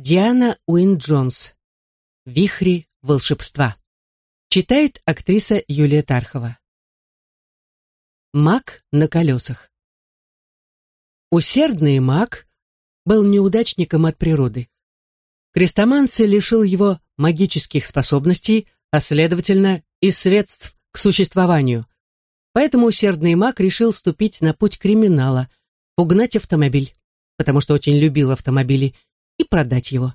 Диана Уин-Джонс. «Вихри волшебства». Читает актриса Юлия Тархова. Маг на колесах. Усердный маг был неудачником от природы. Крестоманцы лишил его магических способностей, а следовательно и средств к существованию. Поэтому усердный маг решил ступить на путь криминала, угнать автомобиль, потому что очень любил автомобили, и продать его.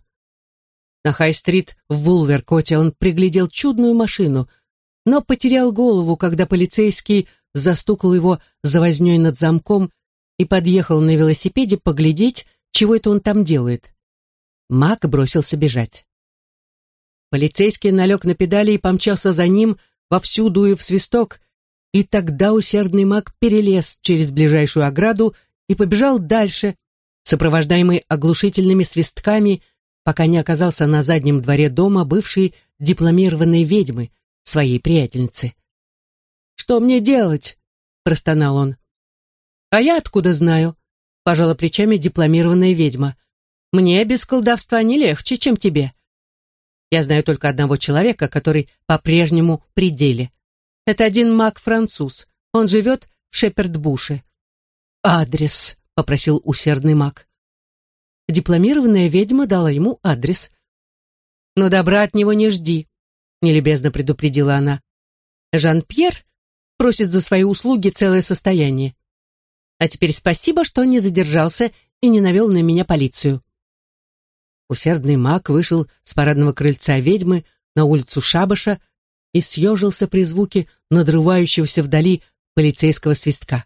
На Хай-стрит в Вулверкоте он приглядел чудную машину, но потерял голову, когда полицейский застукал его за вознёй над замком и подъехал на велосипеде поглядеть, чего это он там делает. Мак бросился бежать. Полицейский налег на педали и помчался за ним, вовсю дуя в свисток, и тогда усердный маг перелез через ближайшую ограду и побежал дальше, сопровождаемый оглушительными свистками, пока не оказался на заднем дворе дома бывшей дипломированной ведьмы, своей приятельницы. «Что мне делать?» — простонал он. «А я откуда знаю?» — пожала плечами дипломированная ведьма. «Мне без колдовства не легче, чем тебе. Я знаю только одного человека, который по-прежнему при деле. Это один маг-француз. Он живет в Шепердбуше». «Адрес», — попросил усердный маг. Дипломированная ведьма дала ему адрес. «Но добра от него не жди», — нелюбезно предупредила она. «Жан-Пьер просит за свои услуги целое состояние. А теперь спасибо, что не задержался и не навел на меня полицию». Усердный маг вышел с парадного крыльца ведьмы на улицу Шабаша и съежился при звуке надрывающегося вдали полицейского свистка.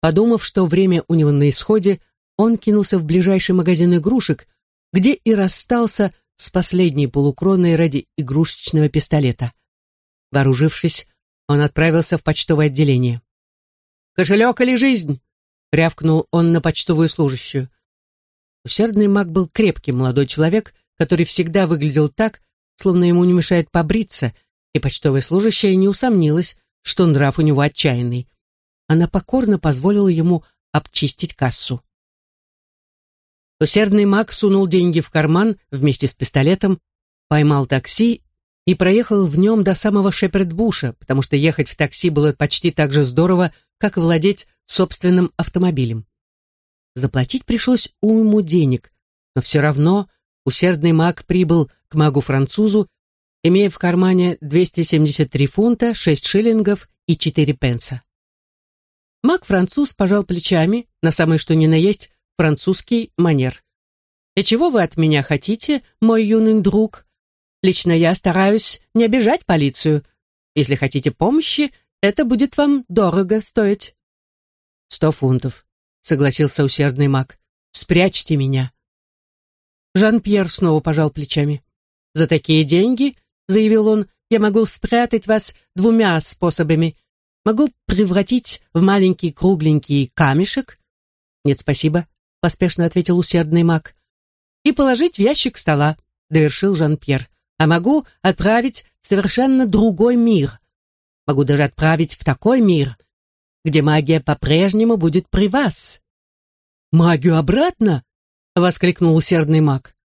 Подумав, что время у него на исходе, он кинулся в ближайший магазин игрушек, где и расстался с последней полукроной ради игрушечного пистолета. Вооружившись, он отправился в почтовое отделение. «Кошелек или жизнь?» — рявкнул он на почтовую служащую. Усердный маг был крепкий молодой человек, который всегда выглядел так, словно ему не мешает побриться, и почтовая служащая не усомнилась, что нрав у него отчаянный. Она покорно позволила ему обчистить кассу. Усердный маг сунул деньги в карман вместе с пистолетом, поймал такси и проехал в нем до самого Шепердбуша, потому что ехать в такси было почти так же здорово, как владеть собственным автомобилем. Заплатить пришлось уйму денег, но все равно усердный маг прибыл к магу-французу, имея в кармане 273 фунта, 6 шиллингов и 4 пенса. Маг-француз пожал плечами, на самое что ни на есть, французский манер. «И чего вы от меня хотите, мой юный друг? Лично я стараюсь не обижать полицию. Если хотите помощи, это будет вам дорого стоить». «Сто фунтов», — согласился усердный маг. «Спрячьте меня». Жан-Пьер снова пожал плечами. «За такие деньги, — заявил он, — я могу спрятать вас двумя способами. Могу превратить в маленький кругленький камешек. Нет, спасибо поспешно ответил усердный маг. И положить в ящик стола, довершил Жан-Пьер. А могу отправить в совершенно другой мир. Могу даже отправить в такой мир, где магия по-прежнему будет при вас. Магию обратно? воскликнул усердный маг.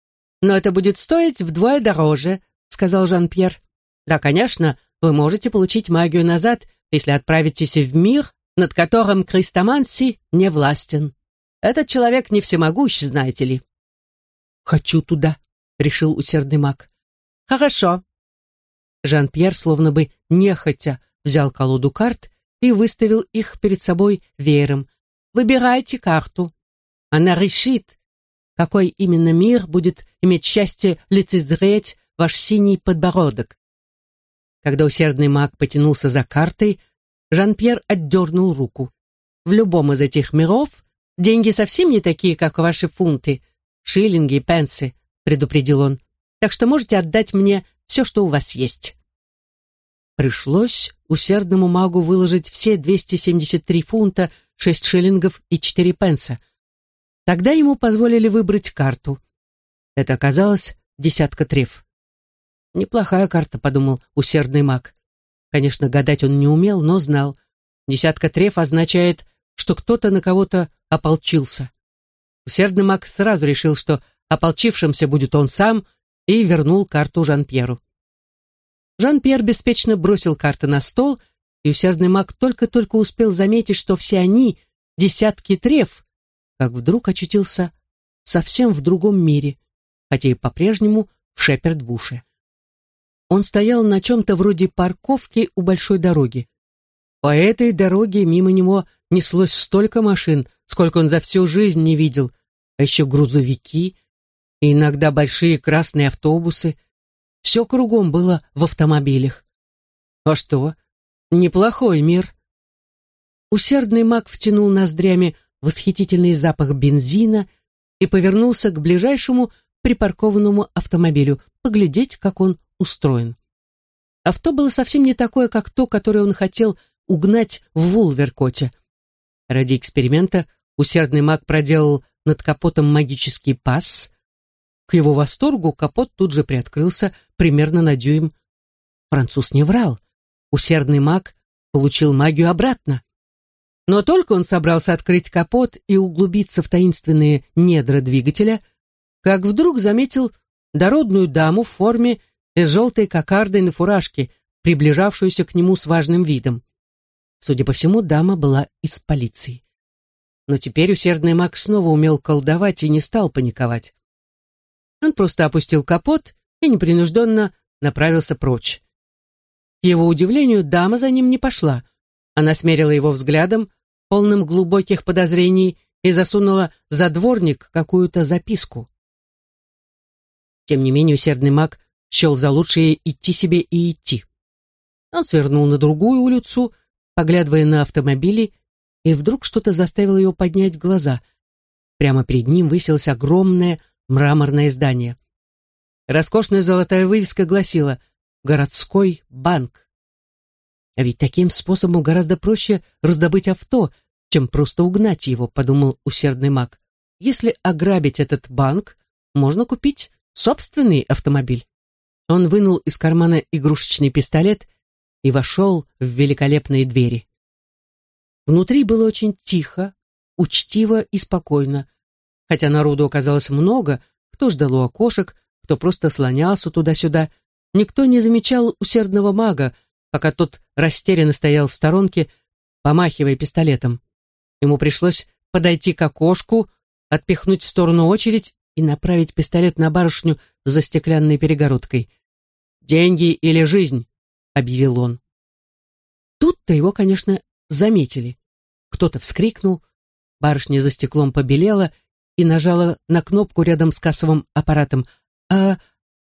Но это будет стоить вдвое дороже, сказал Жан-Пьер. Да, конечно, вы можете получить магию назад, если отправитесь в мир, над которым Крестоманси не властен. Этот человек не всемогущ, знаете ли. Хочу туда, решил усердный маг. Хорошо. Жан-Пьер словно бы нехотя взял колоду карт и выставил их перед собой веером. Выбирайте карту. Она решит, какой именно мир будет иметь счастье лицезреть ваш синий подбородок. Когда усердный маг потянулся за картой, Жан-Пьер отдернул руку. В любом из этих миров Деньги совсем не такие, как ваши фунты, шиллинги и пенсы, предупредил он. Так что можете отдать мне все, что у вас есть. Пришлось усердному магу выложить все 273 фунта, 6 шиллингов и 4 пенса. Тогда ему позволили выбрать карту. Это оказалось десятка треф. Неплохая карта, подумал усердный маг. Конечно, гадать он не умел, но знал. Десятка треф означает что кто-то на кого-то ополчился. Усердный маг сразу решил, что ополчившимся будет он сам, и вернул карту Жан-Пьеру. Жан-Пьер беспечно бросил карты на стол, и усердный маг только-только успел заметить, что все они — десятки треф, как вдруг очутился совсем в другом мире, хотя и по-прежнему в Шепердбуше. Он стоял на чем-то вроде парковки у большой дороги. По этой дороге мимо него неслось столько машин, сколько он за всю жизнь не видел, а еще грузовики и иногда большие красные автобусы. Все кругом было в автомобилях. А что? Неплохой мир. Усердный маг втянул ноздрями восхитительный запах бензина и повернулся к ближайшему припаркованному автомобилю, поглядеть, как он устроен. Авто было совсем не такое, как то, которое он хотел угнать в Вулверкоте. Ради эксперимента усердный маг проделал над капотом магический пас. К его восторгу капот тут же приоткрылся примерно на дюйм. Француз не врал. Усердный маг получил магию обратно. Но только он собрался открыть капот и углубиться в таинственные недра двигателя, как вдруг заметил дородную даму в форме с желтой кокардой на фуражке, приближавшуюся к нему с важным видом. Судя по всему, дама была из полиции. Но теперь усердный маг снова умел колдовать и не стал паниковать. Он просто опустил капот и непринужденно направился прочь. К его удивлению, дама за ним не пошла. Она смерила его взглядом, полным глубоких подозрений, и засунула за дворник какую-то записку. Тем не менее, усердный маг счел за лучшее идти себе и идти. Он свернул на другую улицу, поглядывая на автомобили, и вдруг что-то заставило его поднять глаза. Прямо перед ним высилось огромное мраморное здание. Роскошная золотая вывеска гласила «Городской банк». А ведь таким способом гораздо проще раздобыть авто, чем просто угнать его, подумал усердный маг. Если ограбить этот банк, можно купить собственный автомобиль. Он вынул из кармана игрушечный пистолет и вошел в великолепные двери. Внутри было очень тихо, учтиво и спокойно. Хотя народу оказалось много, кто ждал у окошек, кто просто слонялся туда-сюда, никто не замечал усердного мага, пока тот растерянно стоял в сторонке, помахивая пистолетом. Ему пришлось подойти к окошку, отпихнуть в сторону очередь и направить пистолет на барышню за стеклянной перегородкой. «Деньги или жизнь?» — объявил он. Тут-то его, конечно, заметили. Кто-то вскрикнул, барышня за стеклом побелела и нажала на кнопку рядом с кассовым аппаратом. «А,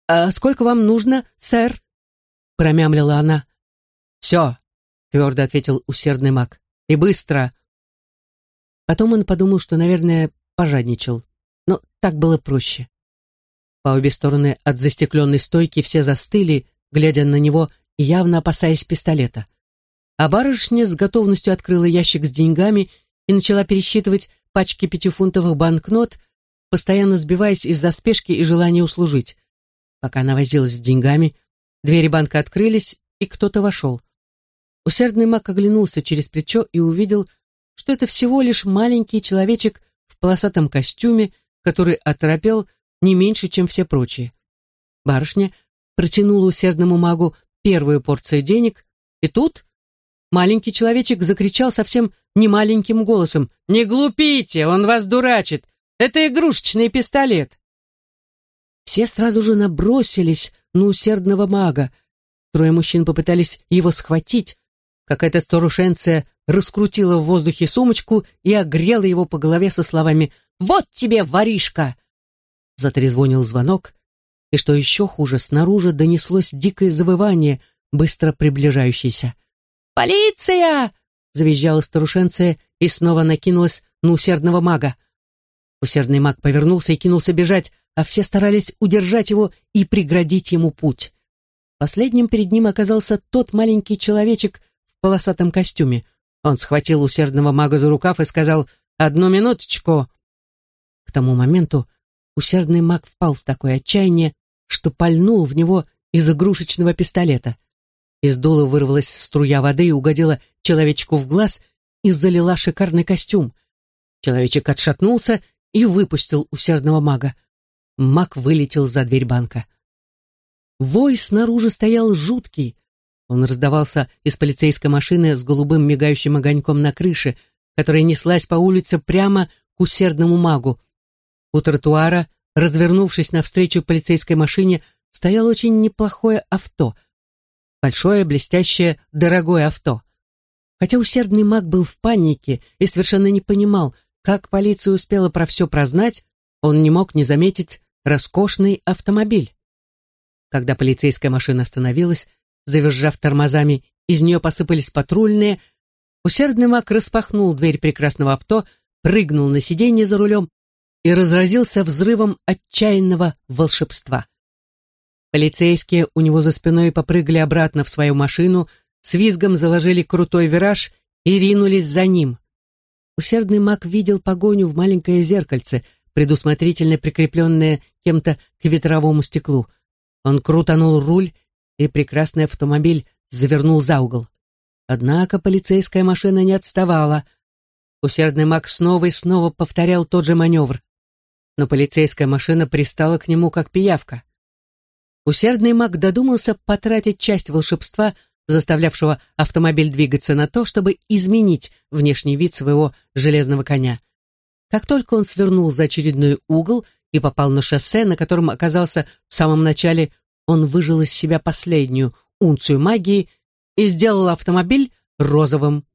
а сколько вам нужно, сэр?» — промямлила она. «Все», — твердо ответил усердный маг. «И быстро». Потом он подумал, что, наверное, пожадничал. Но так было проще. По обе стороны от застекленной стойки все застыли, глядя на него явно опасаясь пистолета. А барышня с готовностью открыла ящик с деньгами и начала пересчитывать пачки пятифунтовых банкнот, постоянно сбиваясь из-за спешки и желания услужить. Пока она возилась с деньгами, двери банка открылись, и кто-то вошел. Усердный маг оглянулся через плечо и увидел, что это всего лишь маленький человечек в полосатом костюме, который оторопел не меньше, чем все прочие. Барышня протянула усердному магу первую порцию денег, и тут маленький человечек закричал совсем не маленьким голосом «Не глупите, он вас дурачит! Это игрушечный пистолет!» Все сразу же набросились на усердного мага. Трое мужчин попытались его схватить. Какая-то старушенция раскрутила в воздухе сумочку и огрела его по голове со словами «Вот тебе, воришка!» Затрезвонил звонок, и что еще хуже, снаружи донеслось дикое завывание, быстро приближающееся. «Полиция!» — завизжала старушенция и снова накинулась на усердного мага. Усердный маг повернулся и кинулся бежать, а все старались удержать его и преградить ему путь. Последним перед ним оказался тот маленький человечек полосатом костюме. Он схватил усердного мага за рукав и сказал «Одну минуточку!» К тому моменту усердный маг впал в такое отчаяние, что пальнул в него из игрушечного пистолета. Из дула вырвалась струя воды и угодила человечку в глаз и залила шикарный костюм. Человечек отшатнулся и выпустил усердного мага. Маг вылетел за дверь банка. Вой снаружи стоял жуткий. Он раздавался из полицейской машины с голубым мигающим огоньком на крыше, которая неслась по улице прямо к усердному магу. У тротуара, развернувшись навстречу полицейской машине, стояло очень неплохое авто. Большое, блестящее, дорогое авто. Хотя усердный маг был в панике и совершенно не понимал, как полиция успела про все прознать, он не мог не заметить роскошный автомобиль. Когда полицейская машина остановилась, завизжав тормозами, из нее посыпались патрульные, усердный маг распахнул дверь прекрасного авто, прыгнул на сиденье за рулем и разразился взрывом отчаянного волшебства. Полицейские у него за спиной попрыгали обратно в свою машину, с визгом заложили крутой вираж и ринулись за ним. Усердный маг видел погоню в маленькое зеркальце, предусмотрительно прикрепленное кем-то к ветровому стеклу. Он крутанул руль, и прекрасный автомобиль завернул за угол. Однако полицейская машина не отставала. Усердный маг снова и снова повторял тот же маневр. Но полицейская машина пристала к нему как пиявка. Усердный маг додумался потратить часть волшебства, заставлявшего автомобиль двигаться на то, чтобы изменить внешний вид своего железного коня. Как только он свернул за очередной угол и попал на шоссе, на котором оказался в самом начале, он выжил из себя последнюю унцию магии и сделал автомобиль розовым.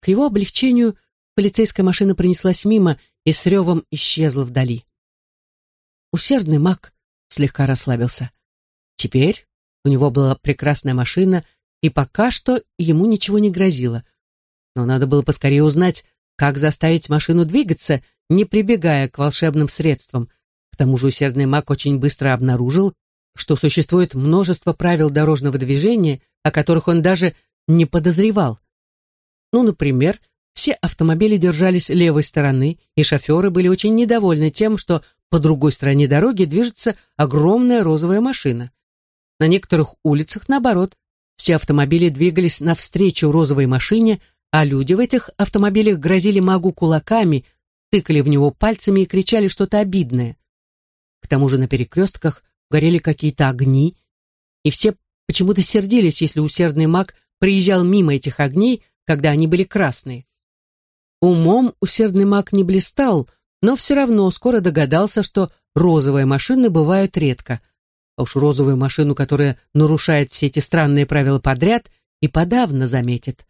К его облегчению полицейская машина пронеслась мимо и с ревом исчезла вдали. Усердный маг слегка расслабился. Теперь у него была прекрасная машина, и пока что ему ничего не грозило. Но надо было поскорее узнать, как заставить машину двигаться, не прибегая к волшебным средствам? К тому же усердный маг очень быстро обнаружил, что существует множество правил дорожного движения, о которых он даже не подозревал. Ну, например, все автомобили держались левой стороны, и шоферы были очень недовольны тем, что по другой стороне дороги движется огромная розовая машина. На некоторых улицах, наоборот, все автомобили двигались навстречу розовой машине, а люди в этих автомобилях грозили магу кулаками, тыкали в него пальцами и кричали что-то обидное. К тому же на перекрестках горели какие-то огни, и все почему-то сердились, если усердный маг приезжал мимо этих огней, когда они были красные. Умом усердный маг не блистал, но все равно скоро догадался, что розовые машины бывают редко. А уж розовую машину, которая нарушает все эти странные правила подряд, и подавно заметит.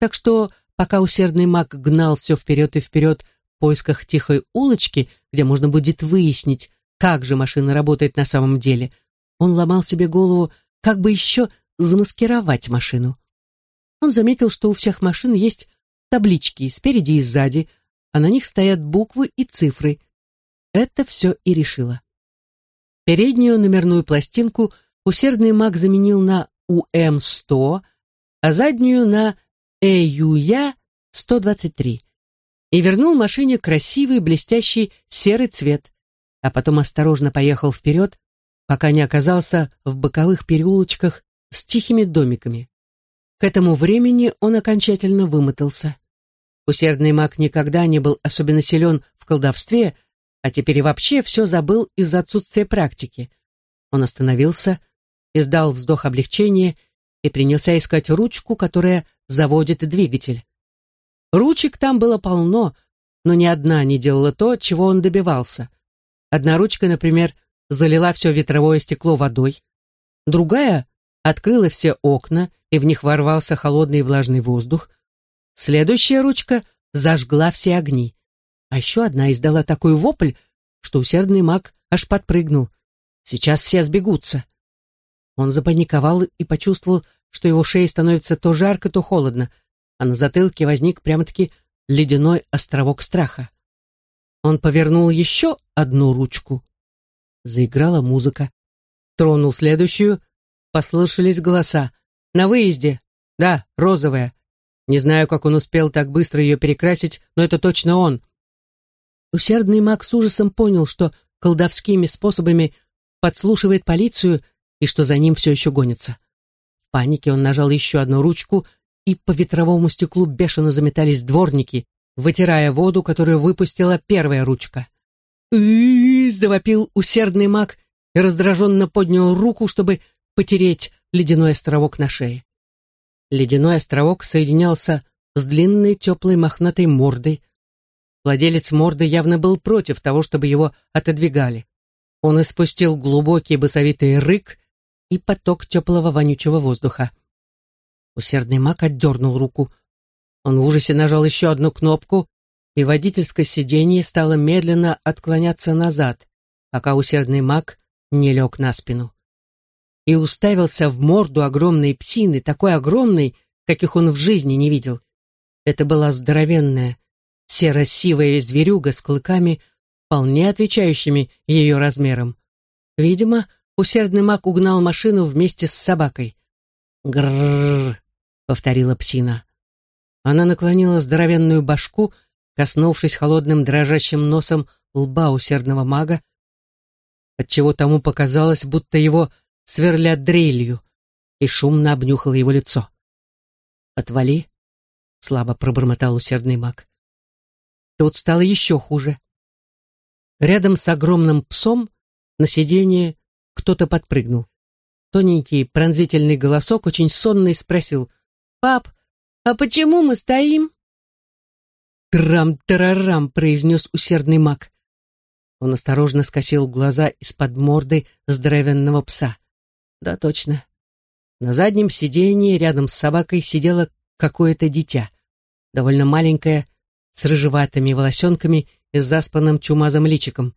Так что, пока усердный маг гнал все вперед и вперед поисках тихой улочки, где можно будет выяснить, как же машина работает на самом деле, он ломал себе голову, как бы еще замаскировать машину. Он заметил, что у всех машин есть таблички спереди и сзади, а на них стоят буквы и цифры. Это все и решило. Переднюю номерную пластинку усердный маг заменил на УМ-100, а заднюю на ЭЮЯ-123 и вернул машине красивый блестящий серый цвет, а потом осторожно поехал вперед, пока не оказался в боковых переулочках с тихими домиками. К этому времени он окончательно вымотался. Усердный маг никогда не был особенно силен в колдовстве, а теперь и вообще все забыл из-за отсутствия практики. Он остановился, издал вздох облегчения и принялся искать ручку, которая заводит двигатель. Ручек там было полно, но ни одна не делала то, чего он добивался. Одна ручка, например, залила все ветровое стекло водой, другая открыла все окна, и в них ворвался холодный и влажный воздух. Следующая ручка зажгла все огни. А еще одна издала такой вопль, что усердный маг аж подпрыгнул. Сейчас все сбегутся. Он запаниковал и почувствовал, что его шее становится то жарко, то холодно, а на затылке возник прямо-таки ледяной островок страха. Он повернул еще одну ручку. Заиграла музыка. Тронул следующую. Послышались голоса. «На выезде!» «Да, розовая!» Не знаю, как он успел так быстро ее перекрасить, но это точно он. Усердный маг с ужасом понял, что колдовскими способами подслушивает полицию и что за ним все еще гонится. В панике он нажал еще одну ручку, и по ветровому стеклу бешено заметались дворники, вытирая воду, которую выпустила первая ручка. Завопил усердный маг и раздраженно поднял руку, чтобы потереть ледяной островок на шее. Ледяной островок соединялся с длинной теплой мохнатой мордой. Владелец морды явно был против того, чтобы его отодвигали. Он испустил глубокий басовитый рык и поток теплого вонючего воздуха. Усердный маг отдернул руку. Он в ужасе нажал еще одну кнопку, и водительское сиденье стало медленно отклоняться назад, пока усердный маг не лег на спину. И уставился в морду огромной псины, такой огромной, каких он в жизни не видел. Это была здоровенная, серо-сивая зверюга с клыками, вполне отвечающими ее размерам. Видимо, усердный маг угнал машину вместе с собакой. «Грррр», — повторила псина. Она наклонила здоровенную башку, коснувшись холодным дрожащим носом лба усердного мага, отчего тому показалось, будто его сверлят дрелью, и шумно обнюхала его лицо. «Отвали», — слабо пробормотал усердный маг. Тут стало еще хуже. Рядом с огромным псом на сиденье кто-то подпрыгнул. Тоненький пронзительный голосок очень сонный спросил, «Пап, а почему мы стоим?» «Трам-тарарам», — произнес усердный маг. Он осторожно скосил глаза из-под морды здоровенного пса. Да, точно. На заднем сиденье рядом с собакой сидело какое-то дитя, довольно маленькое, с рыжеватыми волосенками и заспанным чумазым личиком.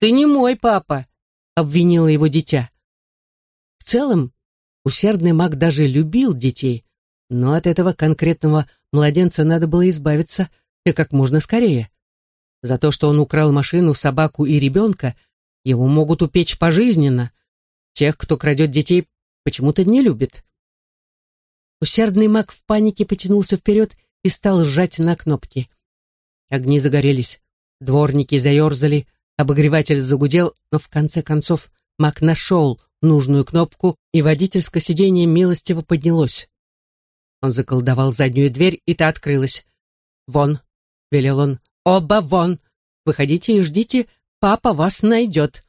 «Ты не мой папа!» — обвинило его дитя. В целом, усердный маг даже любил детей, но от этого конкретного младенца надо было избавиться и как можно скорее. За то, что он украл машину, собаку и ребенка, его могут упечь пожизненно. Тех, кто крадет детей, почему-то не любит. Усердный маг в панике потянулся вперед и стал сжать на кнопки. Огни загорелись, дворники заерзали, обогреватель загудел, но в конце концов маг нашел нужную кнопку, и водительское сиденье милостиво поднялось. Он заколдовал заднюю дверь, и та открылась. «Вон!» — велел он. «Оба вон! Выходите и ждите, папа вас найдет!»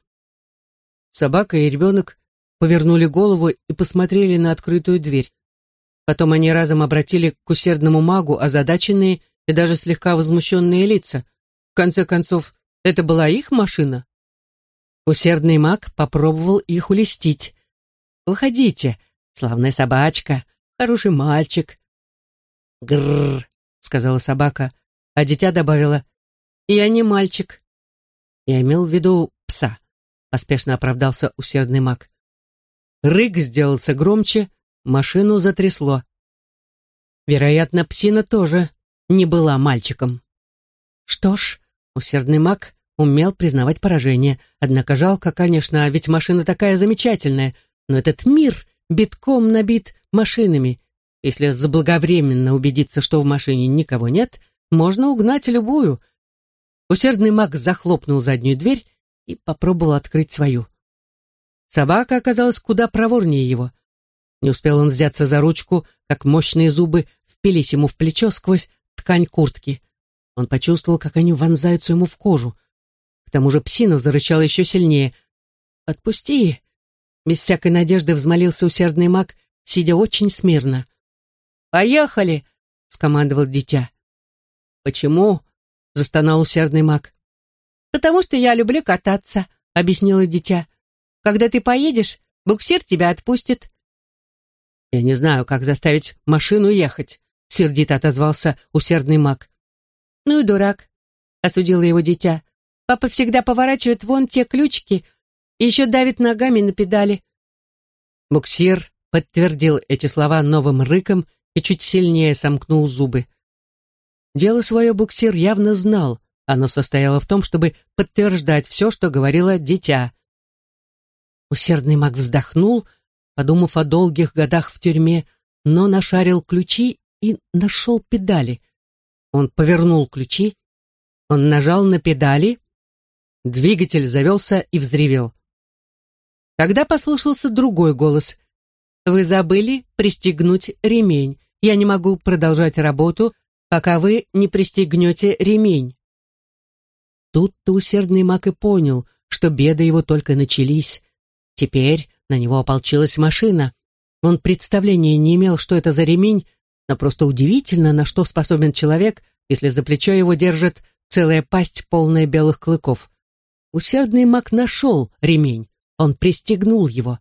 Собака и ребенок повернули голову и посмотрели на открытую дверь. Потом они разом обратили к усердному магу озадаченные и даже слегка возмущенные лица. В конце концов, это была их машина. Усердный маг попробовал их улестить. «Выходите, славная собачка, хороший мальчик». «Грррр», — сказала собака, а дитя добавила, «Я не мальчик». Я имел в виду пса, поспешно оправдался усердный маг. Рык сделался громче, Машину затрясло. Вероятно, псина тоже не была мальчиком. Что ж, усердный маг умел признавать поражение. Однако жалко, конечно, ведь машина такая замечательная, но этот мир битком набит машинами. Если заблаговременно убедиться, что в машине никого нет, можно угнать любую. Усердный маг захлопнул заднюю дверь и попробовал открыть свою. Собака оказалась куда проворнее его. Не успел он взяться за ручку, как мощные зубы впились ему в плечо сквозь ткань куртки. Он почувствовал, как они вонзаются ему в кожу. К тому же псина зарычала еще сильнее. «Отпусти!» Без всякой надежды взмолился усердный маг, сидя очень смирно. «Поехали!» — скомандовал дитя. «Почему?» — застонал усердный маг. «Потому что я люблю кататься», — объяснило дитя. «Когда ты поедешь, буксир тебя отпустит. «Я не знаю, как заставить машину ехать», — сердито отозвался усердный маг. «Ну и дурак», — осудило его дитя. «Папа всегда поворачивает вон те ключики и еще давит ногами на педали». Буксир подтвердил эти слова новым рыком и чуть сильнее сомкнул зубы. Дело свое буксир явно знал. Оно состояло в том, чтобы подтверждать все, что говорило дитя. Усердный маг вздохнул, подумав о долгих годах в тюрьме, но нашарил ключи и нашел педали. Он повернул ключи, он нажал на педали, двигатель завелся и взревел. Тогда послышался другой голос. «Вы забыли пристегнуть ремень. Я не могу продолжать работу, пока вы не пристегнете ремень. Тут-то усердный маг и понял, что беды его только начались. Теперь на него ополчилась машина. Он представления не имел, что это за ремень, но просто удивительно, на что способен человек, если за плечо его держит целая пасть, полная белых клыков. Усердный маг нашел ремень, он пристегнул его.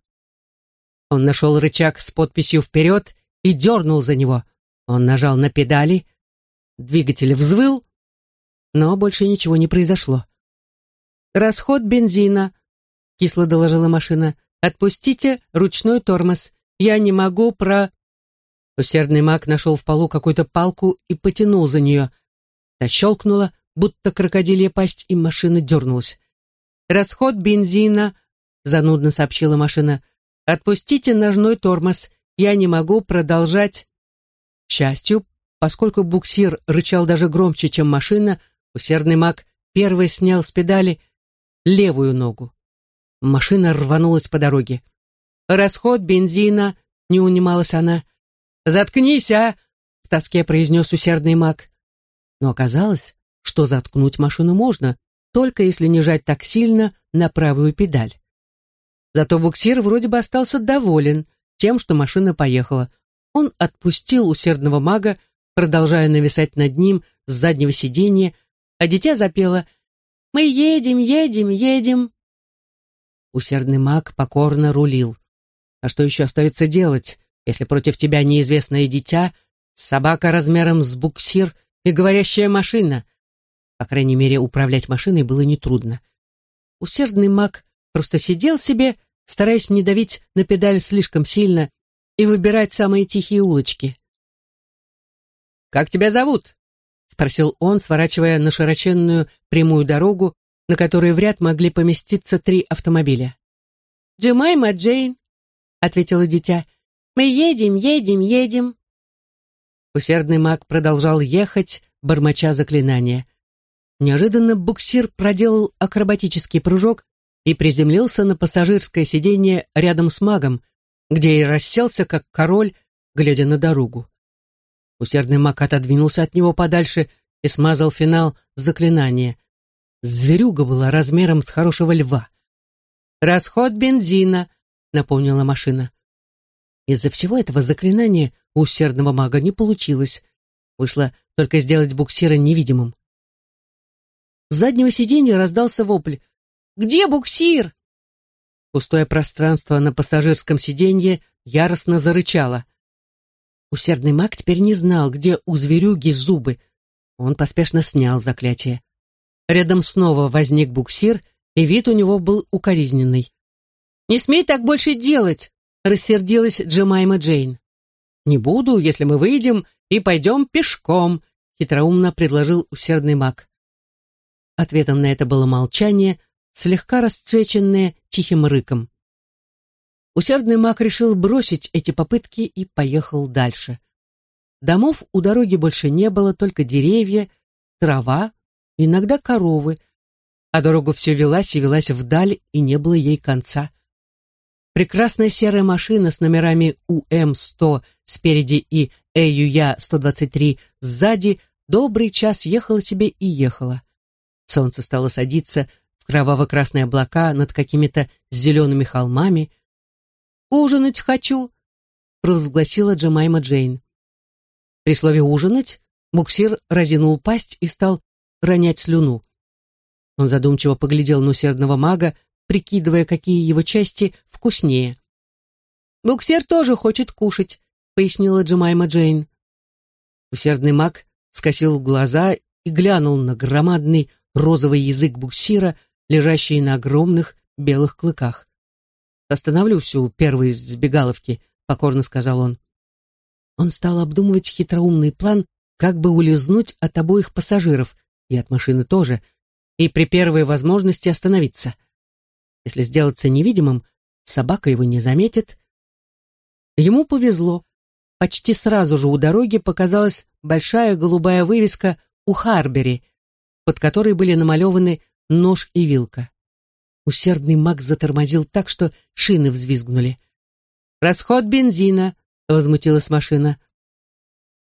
Он нашел рычаг с подписью «Вперед» и дернул за него. Он нажал на педали, двигатель взвыл, но больше ничего не произошло. «Расход бензина», — кисло доложила машина. «Отпустите ручной тормоз. Я не могу про...» Усердный маг нашел в полу какую-то палку и потянул за нее. Та щелкнула, будто крокодилья пасть, и машина дернулась. «Расход бензина», — занудно сообщила машина. «Отпустите ножной тормоз. Я не могу продолжать». К счастью, поскольку буксир рычал даже громче, чем машина, усердный маг первый снял с педали левую ногу. Машина рванулась по дороге. «Расход бензина», — не унималась она. «Заткнись, а!» — в тоске произнес усердный маг. Но оказалось, что заткнуть машину можно, только если не жать так сильно на правую педаль. Зато буксир вроде бы остался доволен тем, что машина поехала. Он отпустил усердного мага, продолжая нависать над ним с заднего сиденья, а дитя запело «Мы едем, едем, едем». Усердный маг покорно рулил. А что еще остается делать? если против тебя неизвестное дитя, собака размером с буксир и говорящая машина. По крайней мере, управлять машиной было нетрудно. Усердный маг просто сидел себе, стараясь не давить на педаль слишком сильно и выбирать самые тихие улочки. «Как тебя зовут?» — спросил он, сворачивая на широченную прямую дорогу, на которой в ряд могли поместиться три автомобиля. «Джемайма Джейн», — ответила дитя, — мы едем, едем, едем. Усердный маг продолжал ехать, бормоча заклинания. Неожиданно буксир проделал акробатический прыжок и приземлился на пассажирское сиденье рядом с магом, где и расселся, как король, глядя на дорогу. Усердный маг отодвинулся от него подальше и смазал финал заклинания. Зверюга была размером с хорошего льва. «Расход бензина», — напомнила машина. Из-за всего этого заклинания у усердного мага не получилось. Вышло только сделать буксира невидимым. С заднего сиденья раздался вопль. «Где буксир?» Пустое пространство на пассажирском сиденье яростно зарычало. Усердный маг теперь не знал, где у зверюги зубы. Он поспешно снял заклятие. Рядом снова возник буксир, и вид у него был укоризненный. «Не смей так больше делать!» рассердилась Джемайма Джейн. «Не буду, если мы выйдем и пойдем пешком», хитроумно предложил усердный маг. Ответом на это было молчание, слегка расцвеченное тихим рыком. Усердный маг решил бросить эти попытки и поехал дальше. Домов у дороги больше не было, только деревья, трава, иногда коровы, а дорога все велась и велась вдаль, и не было ей конца. Прекрасная серая машина с номерами УМ-100 спереди и ЭЮЯ-123 сзади добрый час ехала себе и ехала. Солнце стало садиться кроваво-красные облака над какими-то зелеными холмами. «Ужинать хочу!» — провозгласила Джемайма Джейн. При слове «ужинать» буксир разинул пасть и стал ронять слюну. Он задумчиво поглядел на усердного мага, прикидывая, какие его части вкуснее. «Буксер тоже хочет кушать», — пояснила Джемайма Джейн. Усердный маг скосил глаза и глянул на громадный розовый язык буксира, лежащий на огромных белых клыках. «Остановлюсь у первой сбегаловки», — покорно сказал он. Он стал обдумывать хитроумный план, как бы улизнуть от обоих пассажиров, и от машины тоже, и при первой возможности остановиться. Если сделаться невидимым, собака его не заметит. Ему повезло. Почти сразу же у дороги показалась большая голубая вывеска у Харбери, под которой были намалеваны нож и вилка. Усердный маг затормозил так, что шины взвизгнули. «Расход бензина», — возмутилась машина.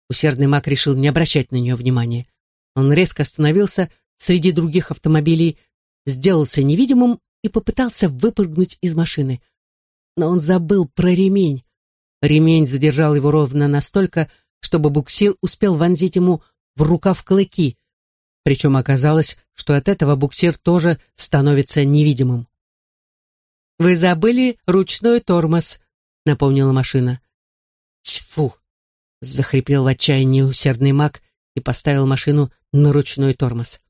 Усердный маг решил не обращать на нее внимания. Он резко остановился среди других автомобилей, сделался невидимым и попытался выпрыгнуть из машины. Но он забыл про ремень. Ремень задержал его ровно настолько, чтобы буксир успел вонзить ему в рукав клыки. Причем оказалось, что от этого буксир тоже становится невидимым. «Вы забыли ручной тормоз», — напомнила машина. «Тьфу!» — захрипел в отчаянии усердный маг и поставил машину на ручной тормоз.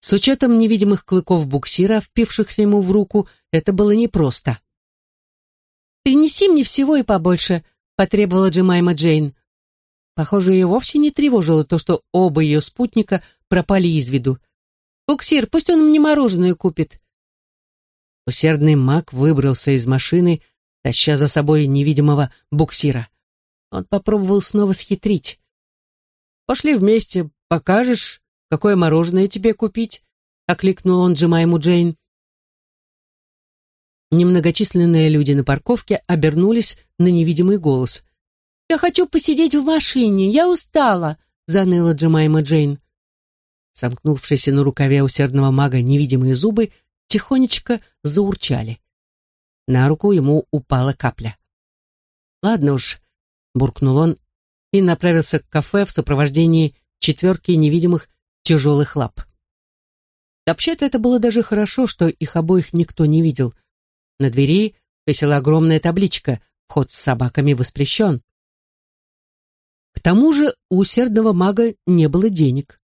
С учетом невидимых клыков буксира, впившихся ему в руку, это было непросто. «Принеси мне всего и побольше», — потребовала Джемайма Джейн. Похоже, ее вовсе не тревожило то, что оба ее спутника пропали из виду. «Буксир, пусть он мне мороженое купит». Усердный маг выбрался из машины, таща за собой невидимого буксира. Он попробовал снова схитрить. «Пошли вместе, покажешь, какое мороженое тебе купить?» — окликнул он Джемайму Джейн. Немногочисленные люди на парковке обернулись на невидимый голос. «Я хочу посидеть в машине, я устала», — заныла Джемайма Джейн. Сомкнувшиеся на рукаве усердного мага невидимые зубы тихонечко заурчали. На руку ему упала капля. «Ладно уж», — буркнул он и направился к кафе в сопровождении четверки невидимых тяжелых лап. Вообще-то это было даже хорошо, что их обоих никто не видел. На двери висела огромная табличка «Вход с собаками воспрещен». К тому же у усердного мага не было денег.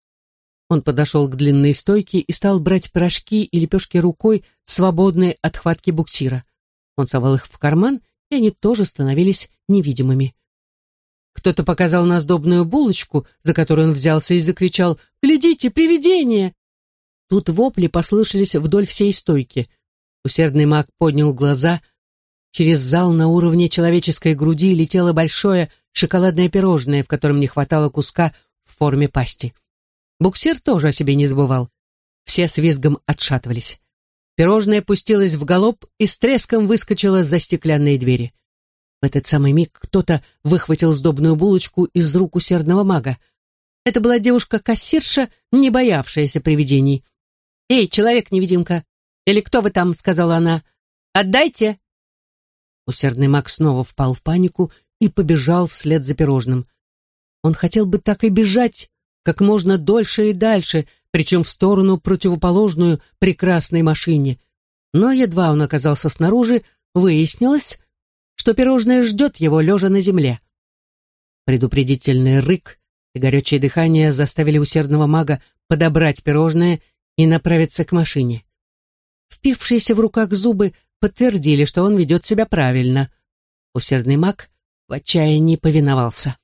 Он подошел к длинной стойке и стал брать пирожки и лепешки рукой, свободной от хватки буксира. Он совал их в карман, и они тоже становились невидимыми. Кто-то показал на сдобную булочку, за которую он взялся, и закричал «Глядите, привидение!» Тут вопли послышались вдоль всей стойки. Усердный маг поднял глаза. Через зал на уровне человеческой груди летело большое шоколадное пирожное, в котором не хватало куска в форме пасти. Буксир тоже о себе не забывал. Все с визгом отшатывались. Пирожное пустилось в галоп и с треском выскочило за стеклянные двери. В этот самый миг кто-то выхватил сдобную булочку из рук усердного мага. Это была девушка-кассирша, не боявшаяся привидений. «Эй, человек-невидимка! Или кто вы там?» — сказала она. «Отдайте!» Усердный маг снова впал в панику и побежал вслед за пирожным. Он хотел бы так и бежать, как можно дольше и дальше, причем в сторону противоположную прекрасной машине. Но едва он оказался снаружи, выяснилось, что пирожное ждет его, лежа на земле. Предупредительный рык и горячее дыхание заставили усердного мага подобрать пирожное и направиться к машине. Впившиеся в руках зубы подтвердили, что он ведет себя правильно. Усердный маг в отчаянии повиновался.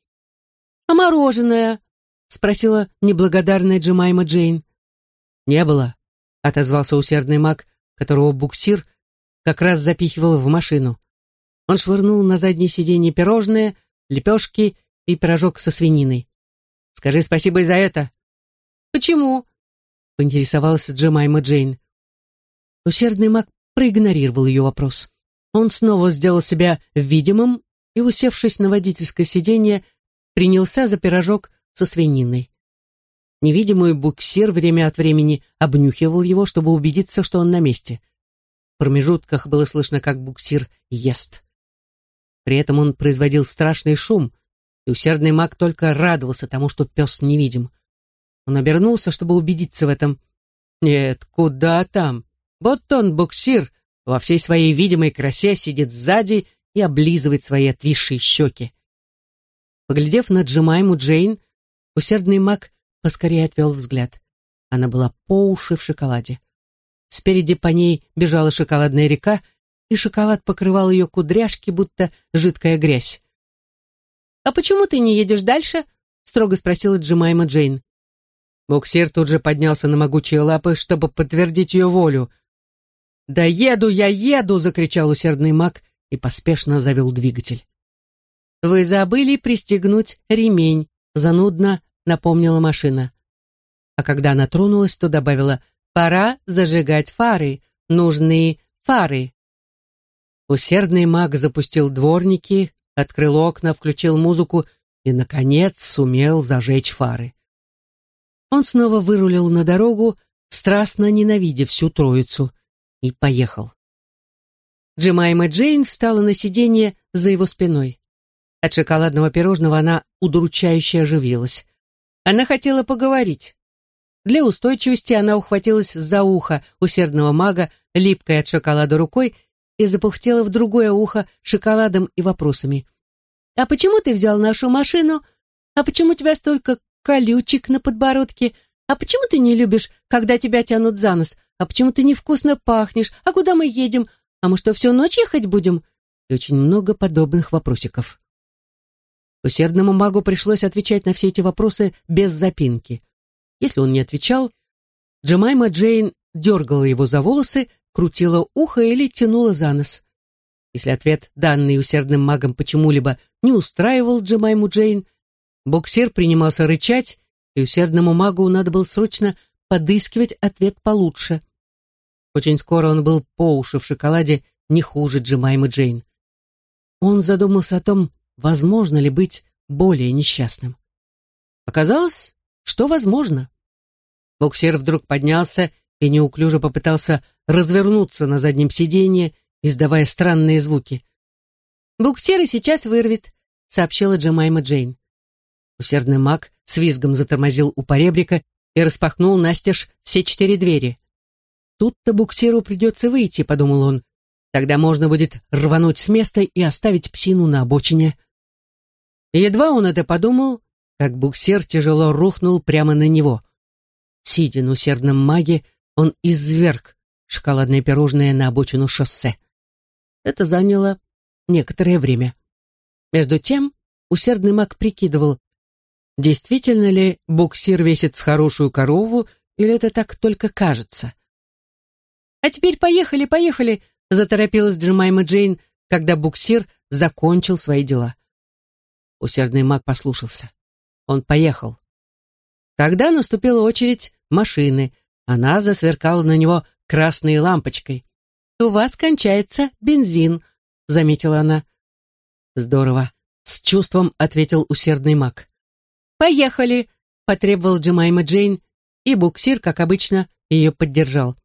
«А мороженое?» — спросила неблагодарная Джемайма Джейн. «Не было», — отозвался усердный маг, которого буксир как раз запихивал в машину. Он швырнул на заднее сиденье пирожные, лепешки и пирожок со свининой. «Скажи спасибо и за это». «Почему?» — поинтересовалась Джемайма Джейн. Усердный маг проигнорировал ее вопрос. Он снова сделал себя видимым и, усевшись на водительское сиденье, принялся за пирожок со свининой. Невидимый буксир время от времени обнюхивал его, чтобы убедиться, что он на месте. В промежутках было слышно, как буксир ест. При этом он производил страшный шум, и усердный маг только радовался тому, что пес невидим. Он обернулся, чтобы убедиться в этом. Нет, куда там? Вот он, буксир, во всей своей видимой красе сидит сзади и облизывает свои отвисшие щеки. Поглядев на Джемайму Джейн, Усердный маг поскорее отвел взгляд. Она была по уши в шоколаде. Спереди по ней бежала шоколадная река, и шоколад покрывал ее кудряшки, будто жидкая грязь. «А почему ты не едешь дальше?» — строго спросила Джимайма Джейн. Буксир тут же поднялся на могучие лапы, чтобы подтвердить ее волю. «Да еду я, еду!» — закричал усердный маг и поспешно завел двигатель. «Вы забыли пристегнуть ремень», — занудно напомнила машина. А когда она тронулась, то добавила «Пора зажигать фары, нужны фары». Усердный маг запустил дворники, открыл окна, включил музыку и, наконец, сумел зажечь фары. Он снова вырулил на дорогу, страстно ненавидя всю троицу, и поехал. Джемайма Джейн встала на сиденье за его спиной. От шоколадного пирожного она удручающе оживилась. Она хотела поговорить. Для устойчивости она ухватилась за ухо усердного мага, липкой от шоколада рукой, и запухтела в другое ухо шоколадом и вопросами. «А почему ты взял нашу машину? А почему у тебя столько колючек на подбородке? А почему ты не любишь, когда тебя тянут за нос? А почему ты невкусно пахнешь? А куда мы едем? А мы что, всю ночь ехать будем?» И очень много подобных вопросиков. Усердному магу пришлось отвечать на все эти вопросы без запинки. Если он не отвечал, Джемайма Джейн дергала его за волосы, крутила ухо или тянула за нос. Если ответ, данный усердным магом почему-либо не устраивал Джемайму Джейн, боксер принимался рычать, и усердному магу надо было срочно подыскивать ответ получше. Очень скоро он был по уши в шоколаде не хуже Джемаймы Джейн. Он задумался о том, возможно ли быть более несчастным. Оказалось, что возможно. Боксер вдруг поднялся и неуклюже попытался развернуться на заднем сиденье, издавая странные звуки. «Буксир и сейчас вырвет», — сообщила Джемайма Джейн. Усердный маг с визгом затормозил у поребрика и распахнул настежь все четыре двери. «Тут-то буксиру придется выйти», — подумал он. «Тогда можно будет рвануть с места и оставить псину на обочине». Едва он это подумал, как буксир тяжело рухнул прямо на него. Сидя на усердном маге, он изверг шоколадное пирожное на обочину шоссе. Это заняло некоторое время. Между тем, усердный маг прикидывал, действительно ли буксир весит с хорошую корову, или это так только кажется. «А теперь поехали, поехали!» — заторопилась Джемайма Джейн, когда буксир закончил свои дела. Усердный маг послушался. Он поехал. Тогда наступила очередь машины. Она засверкала на него красной лампочкой. «У вас кончается бензин», — заметила она. «Здорово», — с чувством ответил усердный маг. «Поехали», — потребовал Джемайма Джейн, и буксир, как обычно, ее поддержал.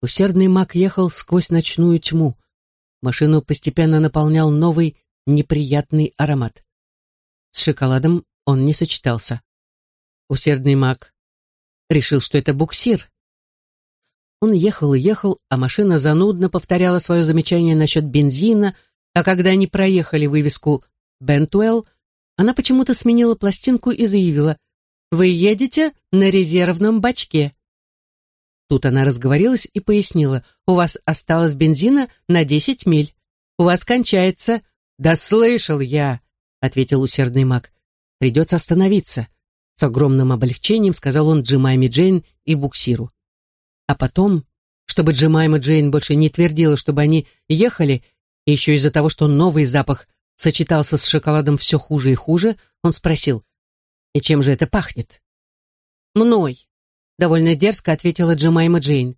Усердный маг ехал сквозь ночную тьму. Машину постепенно наполнял новый неприятный аромат. С шоколадом он не сочетался. Усердный маг решил, что это буксир. Он ехал и ехал, а машина занудно повторяла свое замечание насчет бензина, а когда они проехали вывеску «Бентуэлл», она почему-то сменила пластинку и заявила «Вы едете на резервном бачке». Тут она разговорилась и пояснила «У вас осталось бензина на десять миль. У вас кончается...» «Да слышал я!» — ответил усердный маг. Придется остановиться. С огромным облегчением сказал он Джимайме Джейн и буксиру. А потом, чтобы Джимайма Джейн больше не твердила, чтобы они ехали, еще из-за того, что новый запах сочетался с шоколадом все хуже и хуже, он спросил, «И чем же это пахнет?» «Мной», — довольно дерзко ответила Джимайма Джейн.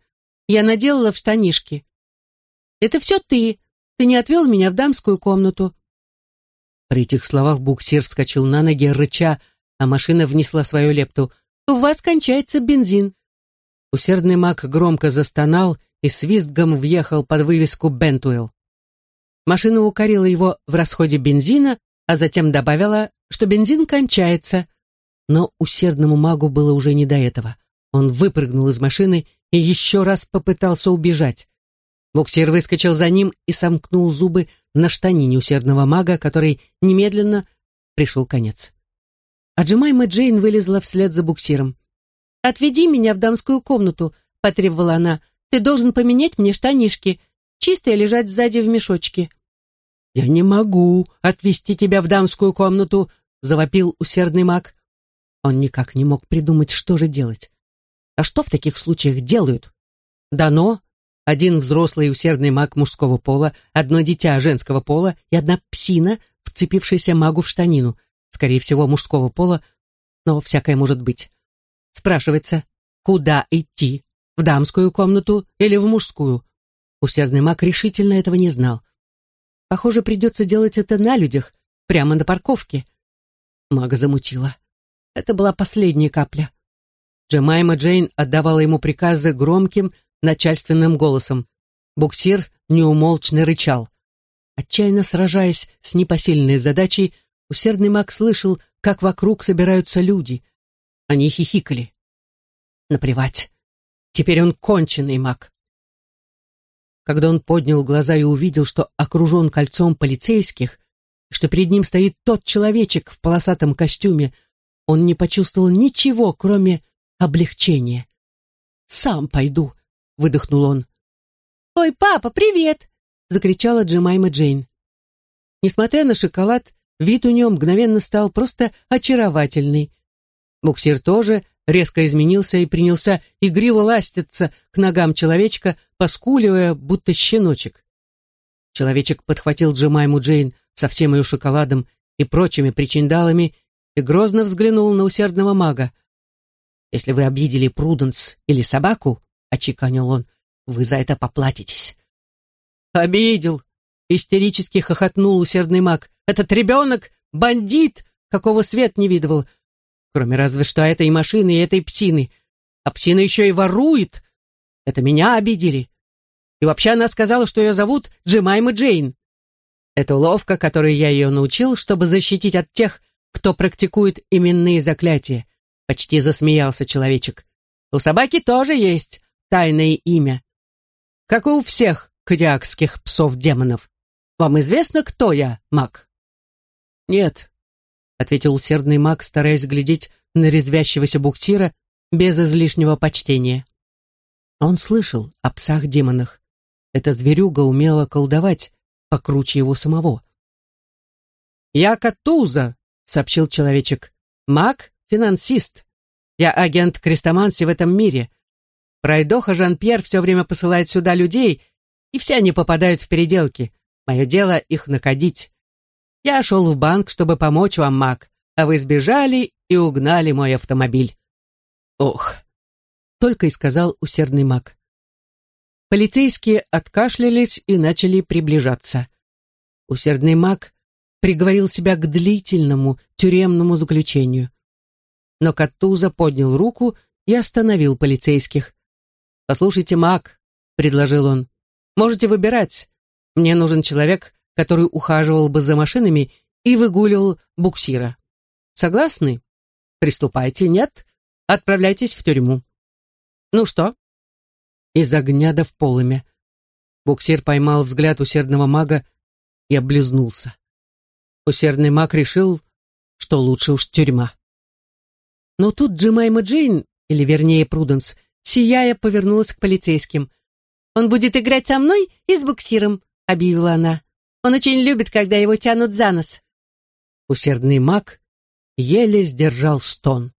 «Я наделала в штанишки». «Это все ты. Ты не отвел меня в дамскую комнату. При этих словах буксир вскочил на ноги, рыча, а машина внесла свою лепту. «У вас кончается бензин». Усердный маг громко застонал и с визгом въехал под вывеску «Бентуэлл». Машина укорила его в расходе бензина, а затем добавила, что бензин кончается. Но усердному магу было уже не до этого. Он выпрыгнул из машины и еще раз попытался убежать. Буксир выскочил за ним и сомкнул зубы на штанине усердного мага, который немедленно пришел конец. Джемайма Джейн вылезла вслед за буксиром. «Отведи меня в дамскую комнату», — потребовала она. «Ты должен поменять мне штанишки, чистые лежать сзади в мешочке». «Я не могу отвезти тебя в дамскую комнату», — завопил усердный маг. Он никак не мог придумать, что же делать. А что в таких случаях делают? Дано один взрослый усердный маг мужского пола, одно дитя женского пола и одна псина, вцепившаяся магу в штанину, скорее всего, мужского пола, но всякое может быть. Спрашивается, куда идти? В дамскую комнату или в мужскую? Усердный маг решительно этого не знал. Похоже, придется делать это на людях, прямо на парковке. Мага замутила. Это была последняя капля. Джемайма Джейн отдавала ему приказы громким, начальственным голосом. Буксир неумолчно рычал. Отчаянно сражаясь с непосильной задачей, усердный маг слышал, как вокруг собираются люди. Они хихикали. Наплевать. Теперь он конченый маг. Когда он поднял глаза и увидел, что окружен кольцом полицейских, что перед ним стоит тот человечек в полосатом костюме, он не почувствовал ничего, кроме облегчения. «Сам пойду», — выдохнул он. «Ой, папа, привет!» — закричала Джемайма Джейн. Несмотря на шоколад, вид у нее мгновенно стал просто очаровательный. Буксир тоже резко изменился и принялся игриво ластиться к ногам человечка, поскуливая, будто щеночек. Человечек подхватил Джемайму Джейн со всем ее шоколадом и прочими причиндалами и грозно взглянул на усердного мага. «Если вы обидели Пруденс или собаку, — очеканил он, — вы за это поплатитесь». «Обидел!» — истерически хохотнул усердный маг. «Этот ребенок — бандит, какого свет не видывал. Кроме разве что этой машины и этой псины. А псина еще и ворует. Это меня обидели. И вообще она сказала, что ее зовут Джемайма Джейн. Это уловка, которой я ее научил, чтобы защитить от тех, кто практикует именные заклятия. Почти засмеялся человечек. У собаки тоже есть тайное имя. Как и у всех кодиакских псов-демонов. Вам известно, кто я, маг? Нет, ответил усердный маг, стараясь глядеть на резвящегося буксира без излишнего почтения. Он слышал о псах-демонах. Эта зверюга умела колдовать, покруче его самого. «Я Катуза», — сообщил человечек. «Маг, финансист. Я агент Крестоманси в этом мире. Пройдоха Жан-Пьер все время посылает сюда людей, и все они попадают в переделки. Мое дело их накодить. Я шел в банк, чтобы помочь вам, маг, а вы сбежали и угнали мой автомобиль. Ох, только и сказал усердный маг. Полицейские откашлялись и начали приближаться. Усердный маг приговорил себя к длительному тюремному заключению. Но Катуза поднял руку и остановил полицейских. «Послушайте, маг», — предложил он, — «можете выбирать. Мне нужен человек, который ухаживал бы за машинами и выгуливал буксира. Согласны? Приступайте, нет? Отправляйтесь в тюрьму. Ну что? Из огня до в полымя. Буксир поймал взгляд усердного мага и облизнулся. Усердный маг решил, что лучше уж тюрьма. Но тут Джимайма Джейн, или вернее Пруденс, сияя, повернулась к полицейским. «Он будет играть со мной и с буксиром», — объявила она. Он очень любит, когда его тянут за нос. Усердный маг еле сдержал стон.